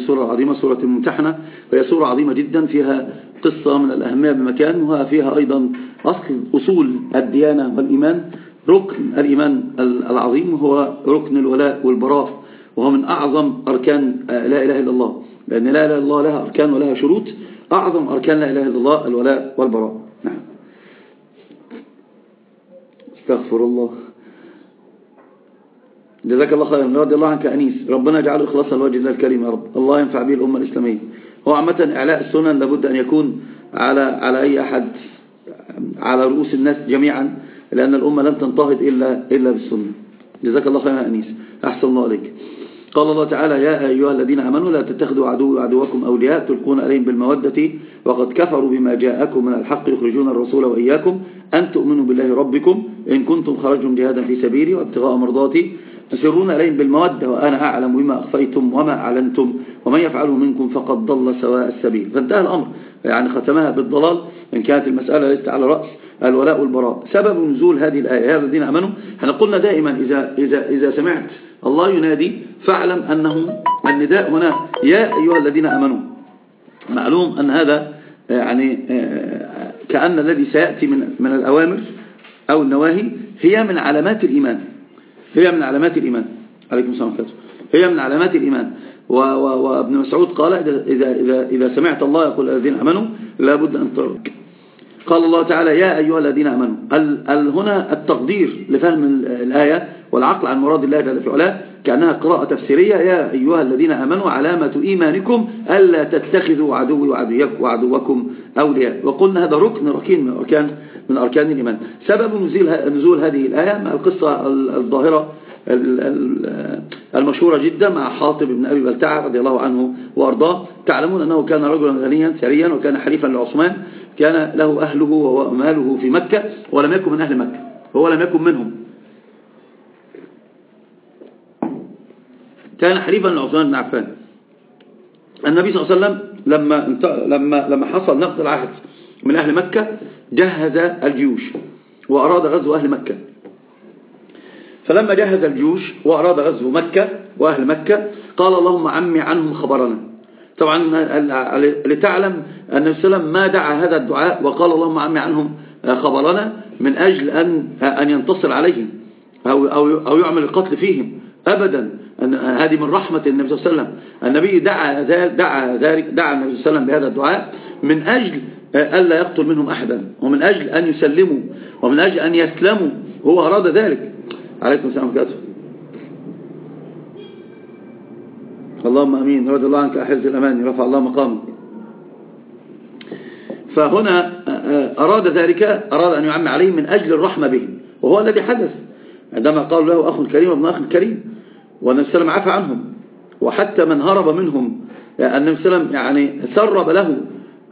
السورة العظيمة سورة الممتحنة وهي سورة عظيمة جدا فيها قصة من الأهمية بمكان وفيها أيضا أصل أصول الديانة والإيمان. ركن الإيمان العظيم هو ركن الولاء والبراء وهو من أعظم أركان لا إله إلا الله. لأن لا إله إلا الله لها أركان ولها شروط أعظم أركان لا إله إلا الله الولاء والبراء. نعم. استغفر الله. جزاك الله خيرا. رضي الله عنك أنيس. ربنا يجعل إخلاصا الوجه الله الكريم يا رب. الله ينفع به الأمة الإسلامية. هو عامة إعلاء السنن لابد أن يكون على على أي أحد على رؤوس الناس جميعا لأن الأمة لن تنتهض إلا إلا بالسنة. جزاك الله خيرا أنيس. أحسن الله عليك قال الله تعالى يا أيها الذين أمنوا لا تتخذوا عدو عدوكم أولياء تلقون عليهم بالمودة. وقد كفروا بما جاءكم من الحق يخرجون الرسول وإياكم أن تؤمنوا بالله ربكم إن كنتم خرجتم جهادا في سبيلي وابتغاء مرضاتي. تسرون عليهم بالمودة وأنا أعلم بما أخفيتم وما أعلنتم ومن يفعله منكم فقد ضل سواء السبيل. فانتهى الأمر. يعني ختمها بالضلال. إن كانت المسألة ليست على رأس الولاء والبراء. سبب نزول هذه الآية. يا الذين أمنوا إحنا قلنا دائما إذا, إذا, إذا سمعت الله ينادي فاعلم أنه النداء هنا يا أيها الذين أمنوا. معلوم أن هذا يعني كأن الذي سيأتي من, من الأوامر أو النواهي هي من علامات الإيمان. هي من علامات الإيمان. عليكم السلام عليكم هي من علامات الإيمان. وابن مسعود قال إذا, إذا, إذا سمعت الله يقول الذين أمنوا لابد أن ترك قال الله تعالى يا أيها الذين أمنوا هنا التقدير لفهم الآية والعقل عن مراد الله جل في علاه كأنها قراءة تفسيرية يا أيها الذين أمنوا علامة إيمانكم ألا تتخذوا عدوي وعدوكم أولياء. وقلنا هذا ركن ركين من أركان من أركان الإيمان. سبب نزول نزول هذه الآية مع القصة الظاهرة المشهورة جدا مع حاطب بن أبي بلتعة رضي الله عنه وأرضاه. تعلمون أنه كان رجلا غنيا ثريا وكان حليفا لعثمان. كان له أهله وماله في مكة ولم يكن من أهل مكة. هو لم يكن منهم. كان حليفا لعثمان بن عفان. النبي صلى الله عليه وسلم لما لما لما حصل نقض العهد من أهل مكة جهز الجيوش وأراد غزو أهل مكة. فلما جهز الجيوش وأراد غزو مكة وأهل مكة قال اللهم عمي عنهم خبرنا. طبعا لتعلم أن وسلم ما دعا هذا الدعاء وقال اللهم عمي عنهم خبرنا من أجل أن أن ينتصر عليهم أو أو أو يعمل القتل فيهم. أبدا. هذه من رحمة النبي صلى الله عليه وسلم. النبي دعا دعا ذلك دعا النبي صلى الله عليه وسلم بهذا الدعاء من أجل ألا يقتل منهم أحدا ومن أجل أن يسلموا ومن أجل أن يسلموا. هو أراد ذلك. عليكم السلام عليكم اللهم أمين. رضي الله عنك أحرز الأمان رفع الله مقامك. فهنا أراد ذلك أراد أن يعم عليهم من أجل الرحمة بهم وهو الذي حدث. عندما قال له أخ كريم وابن أخ كريم والنبي صلى الله عليه وسلم عفى عنهم. وحتى من هرب منهم النبي صلى الله عليه وسلم يعني سرب له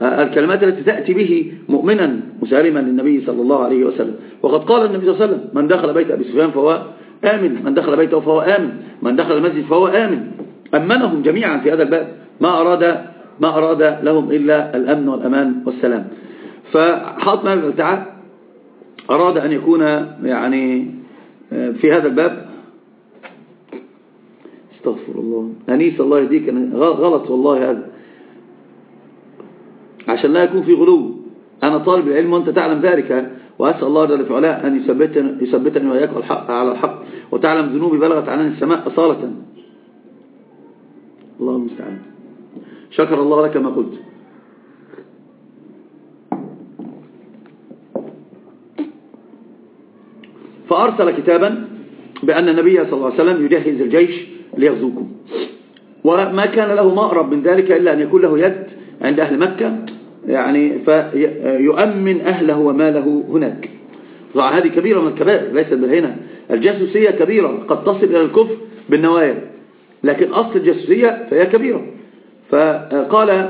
الكلمات التي تأتي به مؤمنا مسالما للنبي صلى الله عليه وسلم. وقد قال النبي صلى الله عليه وسلم من دخل بيت أبي سفيان فهو آمن من دخل بيته فهو آمن من دخل المسجد فهو آمن. أمنهم جميعا في هذا الباب. ما أراد ما أراد لهم إلا الأمن والأمان والسلام. فحاطم بن أراد أن يكون يعني في هذا الباب. استغفر الله. أنيس الله يهديك. غلط والله هذا. عشان لا يكون في غلو. أنا طالب العلم وأنت تعلم ذلك. وأسأل الله جل في علاه أن يثبتني, يثبتني وإياك الحق على الحق. وتعلم ذنوبي بلغت عنان السماء أصالة. الله المستعان. شكر الله لك ما قلت. فأرسل كتابا بأن النبي صلى الله عليه وسلم يجهز الجيش ليغزوكم. وما كان له مأرب من ذلك إلا أن يكون له يد عند أهل مكة يعني فيؤمن أهله وماله هناك. طبعا هذه كبيرة من الكبائر ليست بالهنا الجاسوسية كبيرة قد تصل إلى الكفر بالنوايا لكن أصل الجاسوسية فهي كبيرة. فقال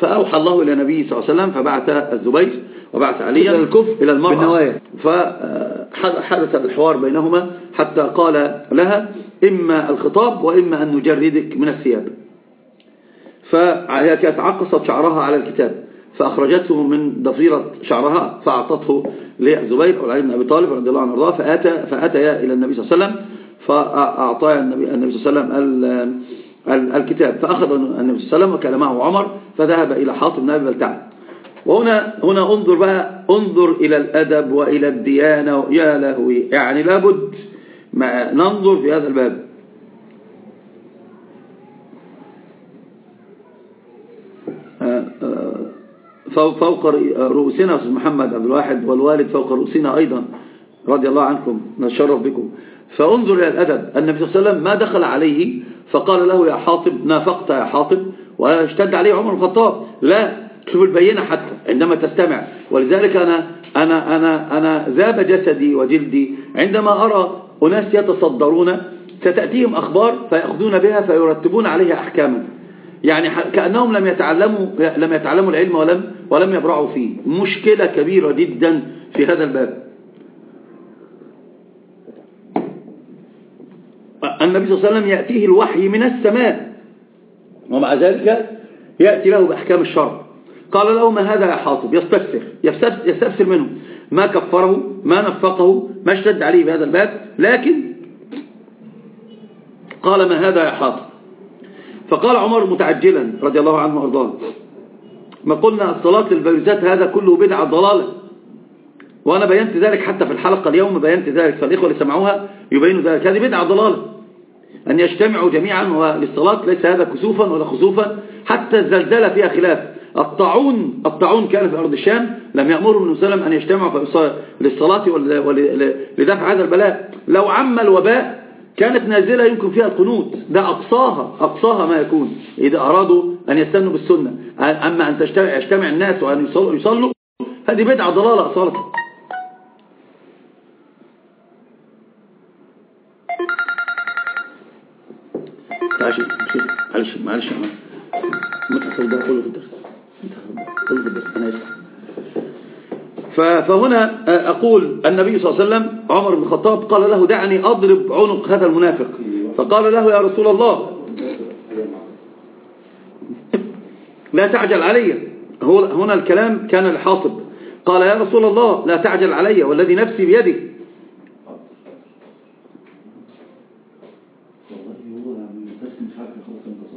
فأوحى الله إلى النبي صلى الله عليه وسلم فبعث الزبير وبعث عليا إلى الكفر إلى المرأة بالنوايا. فحدث الحوار بينهما حتى قال لها إما الخطاب وإما أن نجردك من الثياب. فهي كانت عقصت شعرها على الكتاب فأخرجته من ضفيرة شعرها فأعطته لزبير أو بن أبي طالب رضي الله عنه وأرضاه فأتى فأتيا إلى النبي صلى الله عليه وسلم فأعطى النبي, صلى الله عليه وسلم الكتاب فأخذ النبي صلى الله عليه وسلم وكان معه عمر فذهب إلى حاطب بن أبي بلتعة. وهنا هنا انظر بقى انظر إلى الأدب وإلى الديانة يا لهوي يعني لابد ننظر في هذا الباب. آه، آه، فوق رؤوسنا محمد عبد الواحد والوالد فوق رؤوسنا أيضا رضي الله عنكم نتشرف بكم. فانظر إلى الأدب النبي صلى الله عليه وسلم ما دخل عليه فقال له يا حاطب نافقت يا حاطب واشتد عليه عمر الخطاب. لا شوف البينة حتى عندما تستمع. ولذلك أنا أنا أنا أنا ذاب جسدي وجلدي عندما أرى أناس يتصدرون ستأتيهم أخبار فيأخذون بها فيرتبون عليها أحكاما يعني كأنهم لم يتعلموا لم يتعلموا العلم ولم ولم يبرعوا فيه. مشكلة كبيرة جدا في هذا الباب. النبي صلى الله عليه وسلم يأتيه الوحي من السماء ومع ذلك يأتي له بأحكام الشرع قال له ما هذا يا حاطب؟ يستفسر يستفسر منه. ما كفره ما نفقه ما اشتد عليه بهذا الباب لكن قال ما هذا يا حاطب؟ فقال عمر متعجلا رضي الله عنه وأرضاه ما قلنا الصلاة للبيوزات هذا كله بدعة ضلالة. وأنا بينت ذلك حتى في الحلقة اليوم بينت ذلك فالإخوة اللي سمعوها يبينوا ذلك. هذه بدعة ضلالة. أن يجتمعوا جميعا للصلاة ليس هذا كسوفا ولا خسوفا حتى الزلزلة فيها خلاف. الطاعون الطاعون كان في أرض الشام لم يأمروا النبي صلى الله عليه وسلم أن يجتمعوا للصلاة ولدفع هذا البلاء. لو عم الوباء كانت نازلة يمكن فيها القنوت. ده أقصاها أقصاها ما يكون. إذا أرادوا أن يستنوا بالسنة. أما أن يجتمع الناس وأن يصلوا, يصلوا هذه بدعة ضلالة أصالة. معلش معلش معلش. متحصل ده كله في الدرس فهنا أقول النبي صلى الله عليه وسلم عمر بن الخطاب قال له دعني أضرب عنق هذا المنافق. فقال له يا رسول الله. لا تعجل علي. هنا الكلام كان الحاطب قال يا رسول الله لا تعجل علي والذي نفسي بيده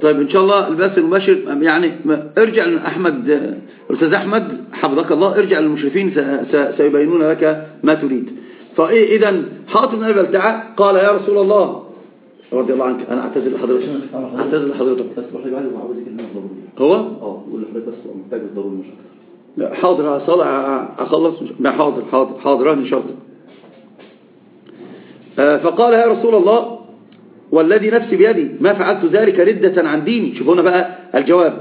طيب إن شاء الله البث المباشر يعني ارجع لأحمد أستاذ أحمد حفظك الله ارجع للمشرفين سيبينون لك ما تريد. فإيه إذا حاطب بن أبي قال يا رسول الله رضي الله عنك أنا أعتذر لحضرتك. أعتذر لحضرتك. بس هو؟ أه يقول لحضرتك بس محتاج الضروري مش لا حاضر صالح أخلص حاضر حاضر حاضر إن شاء الله. آه، فقال يا رسول الله والذي نفسي بيدي ما فعلت ذلك ردة عن ديني. شوفوا هنا بقى الجواب.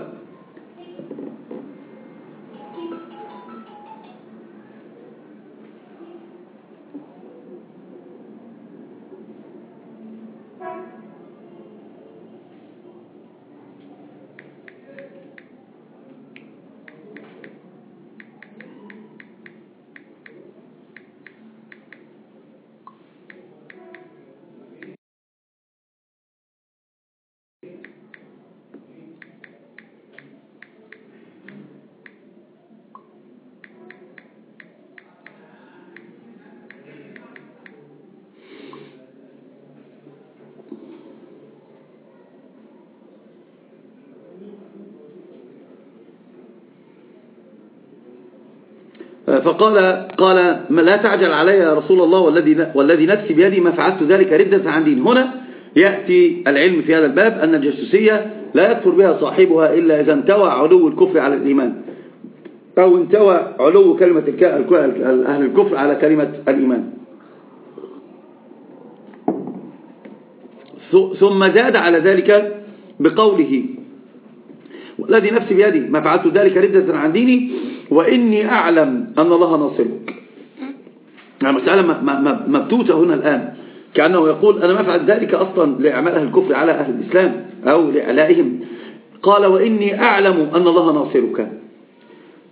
فقال قال لا تعجل علي يا رسول الله والذي والذي نفسي بيدي ما فعلت ذلك ردة عن دين هنا يأتي العلم في هذا الباب أن الجاسوسية لا يكفر بها صاحبها إلا إذا انتوى علو الكفر على الإيمان. أو انتوى علو كلمة أهل الكفر على كلمة الإيمان. ثم زاد على ذلك بقوله والذي نفسي بيدي ما فعلت ذلك ردة عن ديني. وإني أعلم أن الله ناصرك يعني مسألة مبتوتة هنا الآن. كأنه يقول أنا ما فعل ذلك أصلا لإعمال أهل الكفر على أهل الإسلام أو لإعلائهم. قال وإني أعلم أن الله ناصرك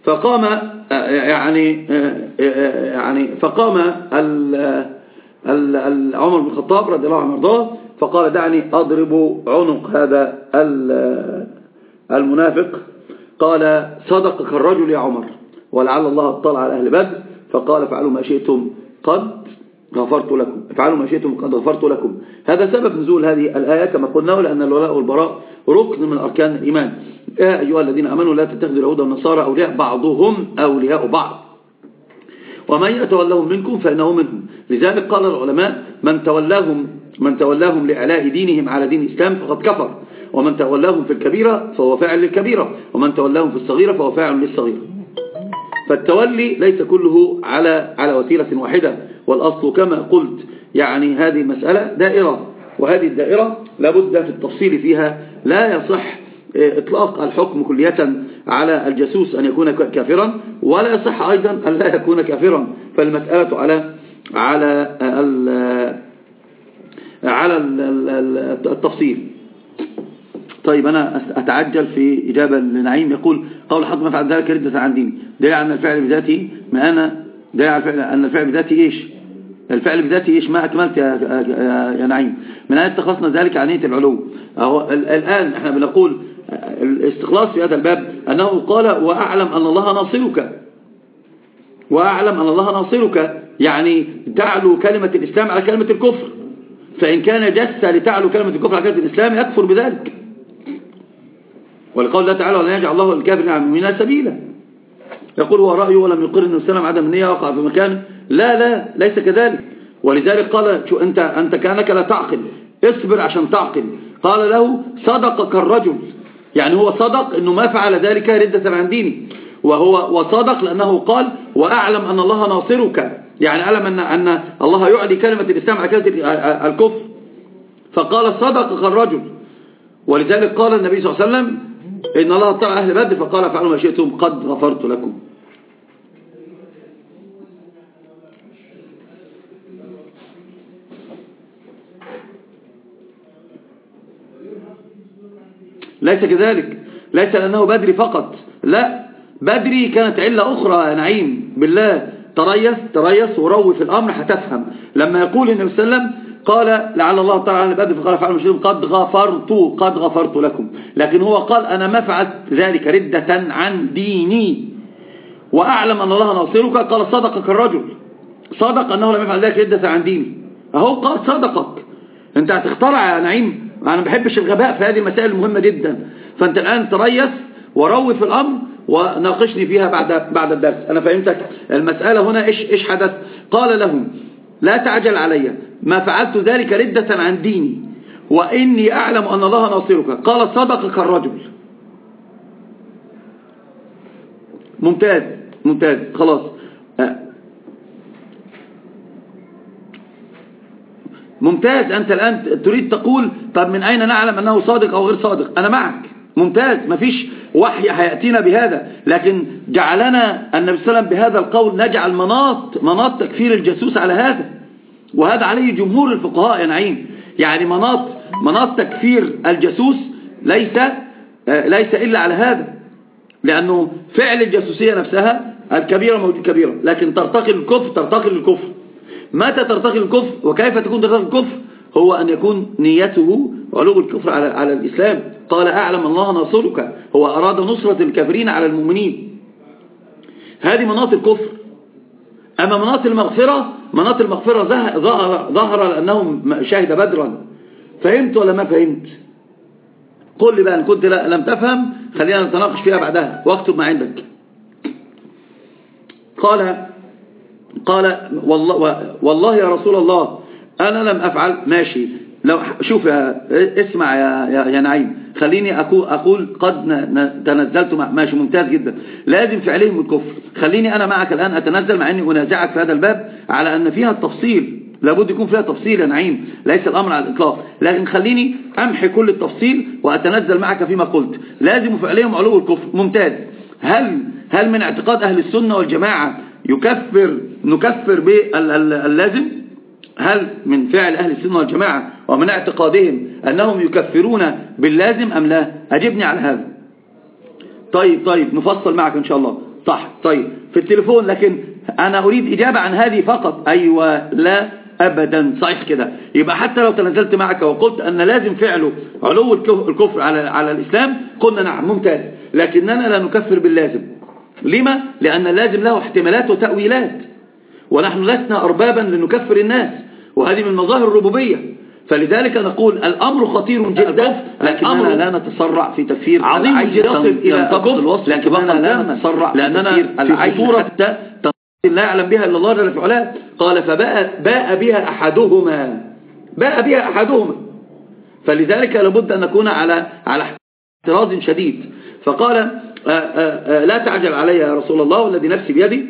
فقام يعني يعني فقام عمر بن الخطاب رضي الله عنه وارضاه فقال دعني أضرب عنق هذا المنافق. قال صدقك الرجل يا عمر. ولعل الله اطلع على أهل بدر فقال فعلوا ما شئتم قد غفرت لكم. افعلوا ما شئتم قد غفرت لكم. هذا سبب نزول هذه الآية كما قلنا لأن الولاء والبراء ركن من أركان الإيمان. يا أيها الذين أمنوا لا تتخذوا اليهود والنصارى أولياء بعضهم أولياء بعض. ومن يتولهم منكم فإنه منهم. لذلك قال العلماء من تولاهم من تولاهم لإعلاء دينهم على دين الإسلام فقد كفر. ومن تولاهم في الكبيرة فهو فاعل للكبيرة ومن تولاهم في الصغيرة فهو فاعل للصغيرة. فالتولي ليس كله على على وسيلة واحدة والأصل كما قلت يعني هذه المسألة دائرة وهذه الدائرة لابد في التفصيل فيها لا يصح إطلاق الحكم كلية على الجاسوس أن يكون كافرا ولا يصح أيضا أن لا يكون كافرا. فالمسألة على على على التفصيل. طيب أنا أتعجل في إجابة لنعيم يقول قول الحق ما فعل ذلك ردة عن ديني. دليل أن الفعل بذاته ما أنا دليل أن الفعل بذاته إيش؟ الفعل بذاته إيش؟ ما أكملت يا, يا, يا نعيم. من أين اتخذنا ذلك عن نية العلو؟ أهو الآن إحنا بنقول الاستخلاص في هذا الباب أنه قال وأعلم أن الله ناصرك. وأعلم أن الله ناصرك. يعني تعلو كلمة الإسلام على كلمة الكفر. فإن كان جس لتعلو كلمة الكفر على كلمة الإسلام يكفر بذلك. ولقول الله تعالى ولن يجعل الله الكافر المؤمنين سبيلا. يقول هو رأيه ولم يقر أنه السلام عدم النية وقع في مكان. لا لا ليس كذلك. ولذلك قال شو أنت, أنت كأنك لا تعقل. اصبر عشان تعقل. قال له صدقك الرجل. يعني هو صدق أنه ما فعل ذلك ردة عن ديني وهو وصدق لأنه قال وأعلم أن الله ناصرك. يعني أعلم أن, أن الله يعلي كلمة الإسلام على كلمة الكفر. فقال صدقك الرجل. ولذلك قال النبي صلى الله عليه وسلم إن الله طلع أهل بدر فقال فعلوا ما شئتم قد غفرت لكم. ليس كذلك. ليس لأنه بدري فقط. لا بدري كانت علة أخرى يا نعيم. بالله تريث تريث وروي في الأمر هتفهم لما يقول النبي صلى الله عليه وسلم قال لعل الله تعالى عن بدر فقال فعلوا مشركين قد غفرت قد غفرت لكم. لكن هو قال أنا ما فعلت ذلك ردة عن ديني. وأعلم أن الله ناصرك. قال صدقك الرجل. صدق أنه لم يفعل ذلك ردة عن ديني. أهو قال صدقك. أنت هتخترع يا نعيم. أنا ما بحبش الغباء في هذه المسائل المهمة جدا. فأنت الآن تريث وروي في الأمر وناقشني فيها بعد بعد الدرس. أنا فهمتك. المسألة هنا إيش إيش حدث؟ قال لهم لا تعجل علي. ما فعلت ذلك ردة عن ديني. وإني أعلم أن الله ناصرك. قال صدقك الرجل. ممتاز ممتاز. خلاص. ممتاز. أنت الآن تريد تقول طب من أين نعلم أنه صادق أو غير صادق؟ أنا معك. ممتاز مفيش وحي هيأتينا بهذا. لكن جعلنا النبي صلى الله عليه وسلم بهذا القول نجعل مناط مناط تكفير الجاسوس على هذا. وهذا عليه جمهور الفقهاء يا نعيم. يعني مناط مناط تكفير الجاسوس ليس آه، ليس إلا على هذا. لأنه فعل الجاسوسية نفسها الكبيرة موجود كبيرة. لكن ترتقي الكفر ترتقي للكفر متى ترتقي الكفر؟ وكيف تكون ترتقي الكفر؟ هو أن يكون نيته علو الكفر على, على الإسلام. قال أعلم الله ناصرك. هو أراد نصرة الكافرين على المؤمنين. هذه مناط الكفر. أما مناط المغفرة مناط المغفرة ظهر, ظهر لأنه شاهد بدرا. فهمت ولا ما فهمت؟ قل لي بقى إن كنت لم تفهم خلينا نتناقش فيها بعدها. واكتب ما عندك. قال قال والله, والله يا رسول الله أنا لم أفعل. ماشي. لو شوف يا اسمع يا, يا, يا نعيم خليني أقول, أقول قد تنزلت ماشي ممتاز جدا. لازم فعلهم الكفر. خليني أنا معك الآن أتنزل مع أني أنازعك في هذا الباب على أن فيها التفصيل. لابد يكون فيها تفصيل يا نعيم. ليس الأمر على الإطلاق. لكن خليني أمحي كل التفصيل وأتنزل معك فيما قلت. لازم فعلهم علو الكفر. ممتاز. هل هل من اعتقاد أهل السنة والجماعة يكفر نكفر باللازم؟ هل من فعل أهل السنة والجماعة ومن اعتقادهم أنهم يكفرون باللازم أم لا؟ أجبني على هذا. طيب طيب نفصل معك إن شاء الله. صح طيب. في التليفون لكن أنا أريد إجابة عن هذه فقط. أيوة لا أبدا. صحيح كده. يبقى حتى لو تنزلت معك وقلت أن لازم فعله علو الكفر على, على الإسلام قلنا نعم ممتاز. لكننا لا نكفر باللازم. لما؟ لأن اللازم له احتمالات وتأويلات. ونحن لسنا أربابا لنكفر الناس. وهذه من مظاهر الربوبية. فلذلك نقول الأمر خطير جدا لكننا لا نتسرع في تكفير عظيم يصل إلى الوصف لكننا لا نتسرع لأننا في خطورة حتى لا يعلم بها إلا الله جل في علاه. قال فباء باء بها أحدهما. باء بها أحدهما. فلذلك لابد أن نكون على على احتراز شديد. فقال آآ آآ لا تعجل علي يا رسول الله والذي نفسي بيدي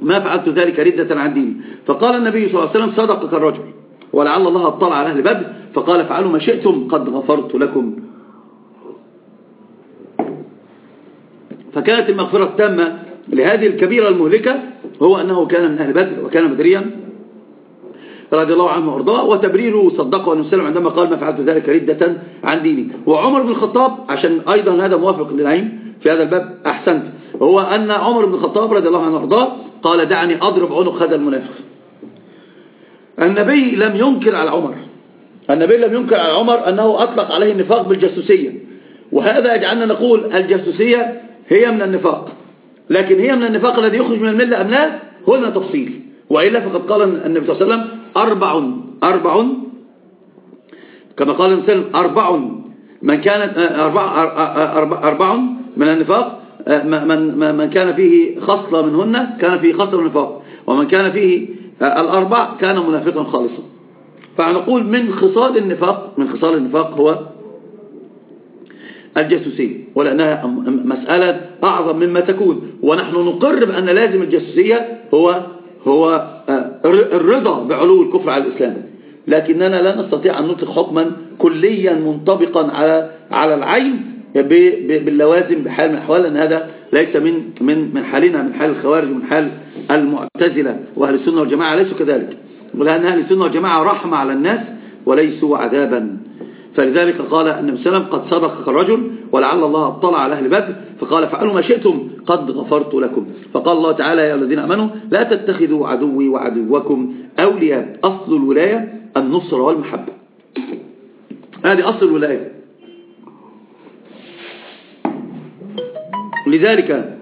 ما فعلت ذلك ردة عن ديني. فقال النبي صلى الله عليه وسلم صدقك الرجل. ولعل الله اطلع على أهل بدر فقال فعلوا ما شئتم قد غفرت لكم. فكانت المغفرة التامة لهذه الكبيرة المهلكة هو أنه كان من أهل بدر وكان بدريا رضي الله عنه وأرضاه وتبريره صدقه أنه سلم عندما قال ما فعلت ذلك ردة عن ديني. وعمر بن الخطاب عشان أيضا هذا موافق للعين في هذا الباب أحسنت. هو أن عمر بن الخطاب رضي الله عنه وأرضاه قال دعني أضرب عنق هذا المنافق. النبي لم ينكر على عمر. النبي لم ينكر على عمر أنه أطلق عليه النفاق بالجاسوسية. وهذا يجعلنا نقول الجاسوسية هي من النفاق. لكن هي من النفاق الذي يخرج من الملة أم لا؟ هنا تفصيل. وإلا فقد قال النبي صلى الله عليه وسلم أربع أربع كما قال الإنسان أربع من كانت أربع, أربع من النفاق من, من كان فيه خصلة منهن كان فيه خصلة من النفاق ومن كان فيه الأربع كان منافقا خالصا. فنقول من خصال النفاق من خصال النفاق هو الجاسوسية. ولأنها مسألة أعظم مما تكون. ونحن نقر بأن لازم الجاسوسية هو هو الرضا بعلو الكفر على الإسلام. لكننا لا نستطيع أن نطلق حكما كليا منطبقا على على العين باللوازم بحال من الأحوال لأن هذا ليس من من من حالنا من حال الخوارج ومن حال المعتزلة وأهل السنة والجماعة ليسوا كذلك. ولأن أهل السنة والجماعة رحمة على الناس وليسوا عذابا. فلذلك قال النبي صلى الله عليه وسلم قد صدق الرجل ولعل الله اطلع على أهل بدر. فقال فعلوا ما شئتم قد غفرت لكم. فقال الله تعالى يا الذين أمنوا لا تتخذوا عدوي وعدوكم أولياء. أصل الولاية النصر والمحبة. هذه أصل الولاية. لذلك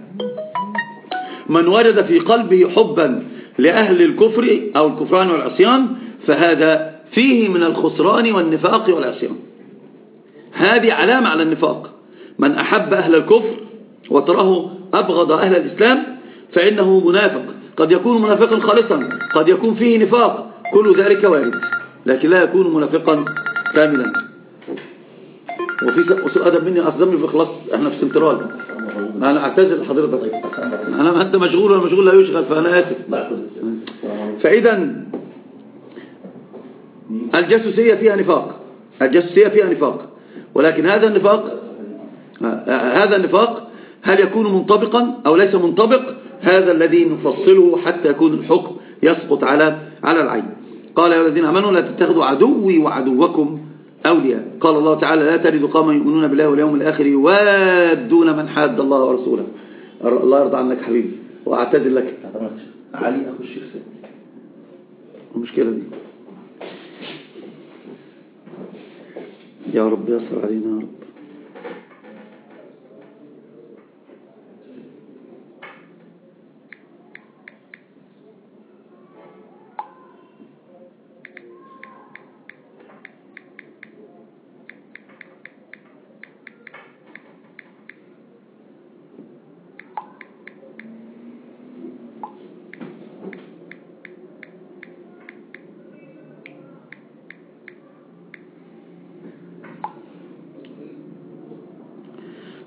من وجد في قلبه حبا لأهل الكفر أو الكفران والعصيان فهذا فيه من الخسران والنفاق والعصيان. هذه علامة على النفاق. من أحب أهل الكفر وتراه أبغض أهل الإسلام فإنه منافق. قد يكون منافقا خالصا قد يكون فيه نفاق كل ذلك وارد لكن لا يكون منافقا كاملا. وفي سوء أدب مني أصدمني في خلاص إحنا في سنترال. أنا أعتذر لحضرتك. أنا أنت مشغول ولا مشغول لا يشغل فأنا آسف. فإذا الجاسوسية فيها نفاق. الجاسوسية فيها نفاق. ولكن هذا النفاق هذا النفاق هل يكون منطبقا أو ليس منطبق؟ هذا الذي نفصله حتى يكون الحكم يسقط على على العين. قال يا الذين آمنوا لا تتخذوا عدوي وعدوكم أولياء. قال الله تعالى لا تجد قوما يؤمنون بالله واليوم الآخر يوادون من حاد الله ورسوله. الله يرضى عنك حبيبي وأعتذر لك. علي أخو الشيخ سيد المشكلة دي. يا رب يسر علينا يا رب.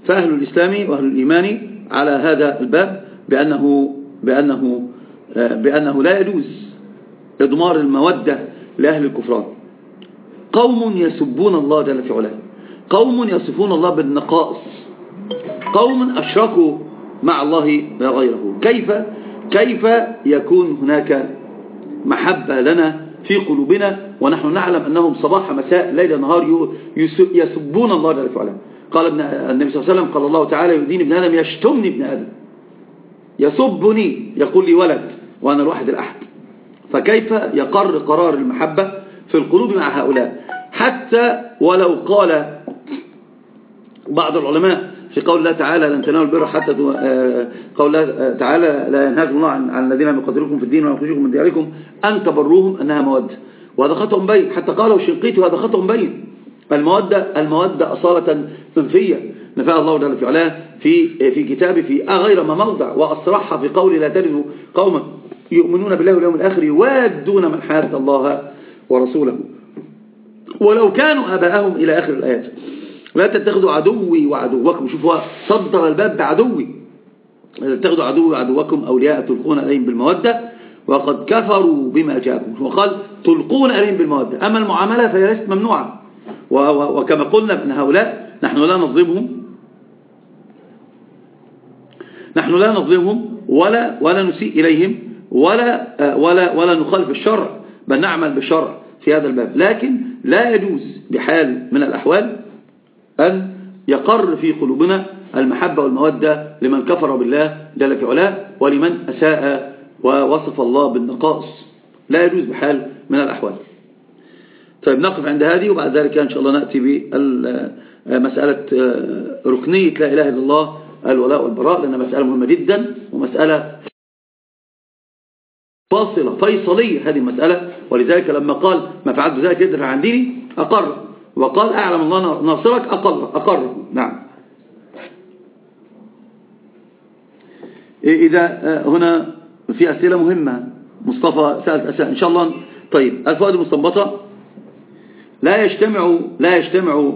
فأهل الإسلام وأهل الإيمان على هذا الباب بأنه, بأنه, بأنه لا يجوز إضمار المودة لأهل الكفران. قوم يسبون الله جل في علاه. قوم يصفون الله بالنقائص. قوم أشركوا مع الله غيره كيف؟ كيف يكون هناك محبة لنا في قلوبنا ونحن نعلم أنهم صباح مساء ليل نهار يسبون الله جل في علاه. قال ابن النبي صلى الله عليه وسلم قال الله تعالى يؤذيني ابن آدم يشتمني ابن آدم. يسبني يقول لي ولد وأنا الواحد الأحد. فكيف يقر قرار المحبة في القلوب مع هؤلاء؟ حتى ولو قال بعض العلماء في قول الله تعالى لن تنالوا البر حتى آه، قول الله تعالى لا ينهاكم الله عن الذين لم يقاتلوكم في الدين ويخرجوكم من دياركم أن تبروهم أنها مودة وهذا خطأ بين حتى قاله الشنقيطي وهذا خطأ بين. المودة المودة أصالة منفية نفاها الله جل في علاه في في كتابه في غير ما موضع وأصرحها في قول لا تجد قوما يؤمنون بالله واليوم الآخر يوادون من حاد الله ورسوله. ولو كانوا آباءهم إلى آخر الآيات. لا تتخذوا عدوي وعدوكم. شوفوا صدر الباب بعدوي. لا تتخذوا عدوي وعدوكم أولياء تلقون عليهم بالمودة. وقد كفروا بما جاءكم. وقال تلقون عليهم بالمودة. أما المعاملة فهي ليست ممنوعة. وكما قلنا أن هؤلاء نحن لا نظلمهم. نحن لا نظلمهم ولا ولا نسيء إليهم ولا ولا ولا نخالف الشرع بل نعمل بالشرع في هذا الباب. لكن لا يجوز بحال من الأحوال أن يقر في قلوبنا المحبة والمودة لمن كفر بالله جل في علاه ولمن أساء ووصف الله بالنقائص. لا يجوز بحال من الأحوال. طيب نقف عند هذه وبعد ذلك إن شاء الله نأتي بمسألة ركنية لا إله إلا الله الولاء والبراء لأنها مسألة مهمة جدا ومسألة فاصلة فيصلية هذه المسألة. ولذلك لما قال ما فعلت ذلك يدفع عن ديني؟ أقر. وقال أعلم الله ناصرك؟ أقر. أقر. نعم. إذا آه، هنا في أسئلة مهمة. مصطفى سألت أسئلة. إن شاء الله. طيب الفوائد المستنبطة. لا يجتمع لا يجتمع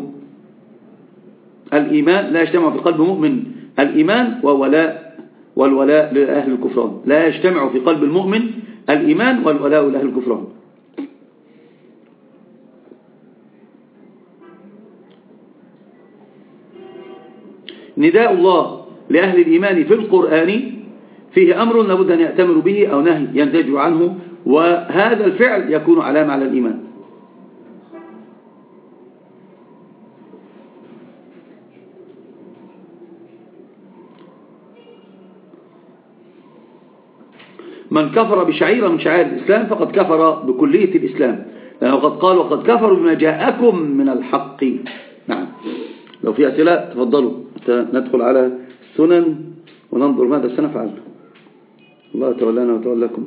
الإيمان لا يجتمع في قلب مؤمن الإيمان وولاء والولاء لأهل الكفران. لا يجتمع في قلب المؤمن الإيمان والولاء لأهل الكفران. نداء الله لأهل الإيمان في القرآن فيه أمر لابد أن يأتمر به أو نهي ينتج عنه وهذا الفعل يكون علامة على الإيمان. من كفر بشعيرة من شعائر الإسلام فقد كفر بكلية الإسلام. لأنه قد قال وقد كفروا بما جاءكم من الحق. نعم. لو في أسئلة تفضلوا. ندخل على السنن وننظر ماذا سنفعل. الله تولانا وتولاكم